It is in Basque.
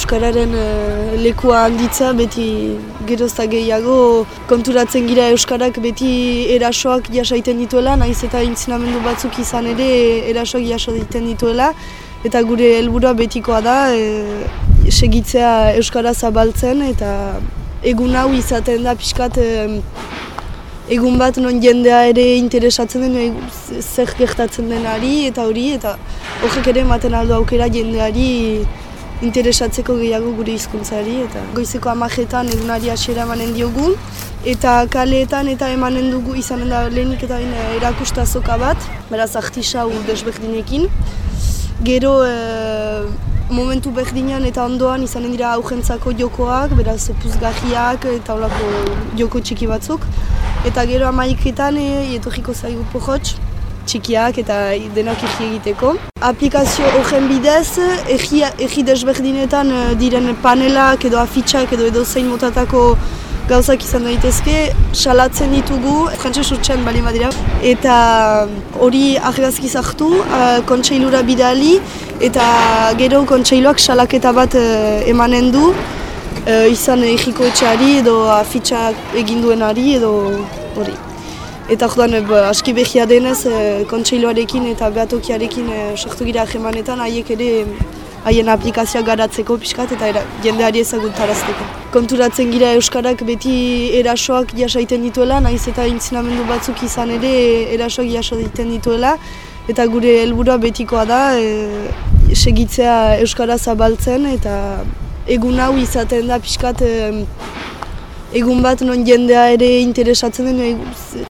Euskararen uh, lekua handitza, beti gerozta gehiago konturatzen gira Euskarak beti erasoak jasaiten dituela, nahiz eta intzinamendu batzuk izan ere erasoak jasaiten dituela, eta gure helburua betikoa da e, segitzea Euskara zabaltzen, eta egun hau izaten da pixkat egun bat non jendea ere interesatzen den zer gertatzen denari eta hori eta horrek ere ematen aldo aukera jendeari interesatzeko gehiago gure hizkuntzari eta goizeko amajetan egunari hasiera emanen diogu eta kaleetan eta emanen dugu izanen da lehenik eta erakustazoka bat beraz artisa ur desberdinekin. Gero e, momentu berdinean eta ondoan izanen dira aujentzako jokoak beraz puzgahiak eta olako joko txiki batzuk. Eta gero amaiketan etorriko zaigu pohotx, txikiak eta denok egi egiteko. Aplikazio horren bidez, egi, egi desberdinetan diren panelak edo afitxak edo edo zein motatako gauzak izan daitezke, salatzen ditugu, frantxe surtxean bali badira. Eta hori argazki zartu, kontseilura bidali, eta gero kontseiluak salaketa bat emanen du, izan egiko etxeari edo afitxak eginduenari edo hori. Eta jodan, aski behia denez, e, kontseiloarekin eta behatokiarekin e, sartu gira ahemanetan, haiek ere haien aplikazioa garatzeko pixkat eta era, jendeari ezagutarazteko. Konturatzen gira Euskarak beti erasoak jasaiten dituela, nahiz eta intzinamendu batzuk izan ere erasoak jasaiten dituela, eta gure helburua betikoa da e, segitzea Euskara zabaltzen eta egun hau izaten da pixkat egun bat non jendea ere interesatzen den